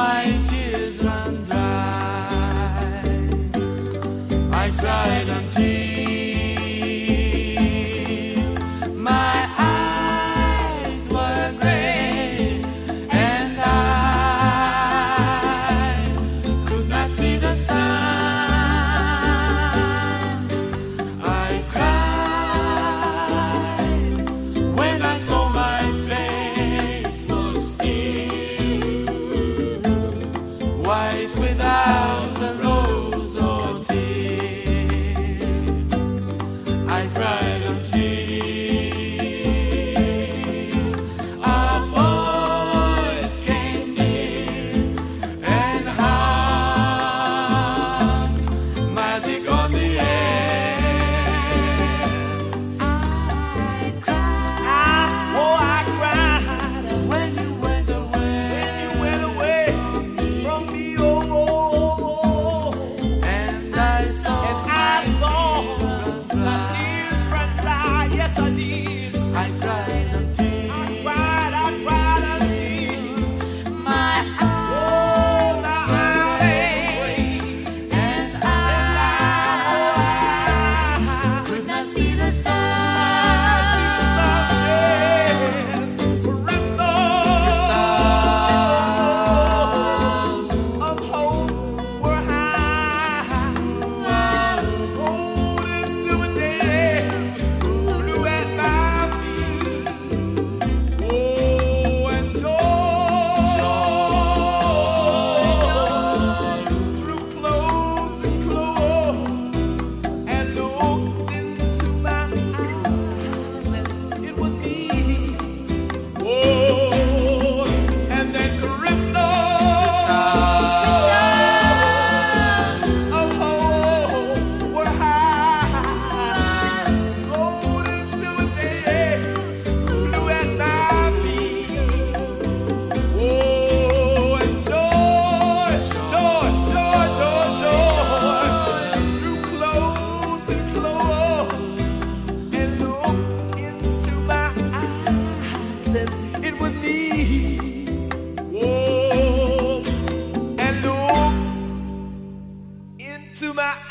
再见。Cried into my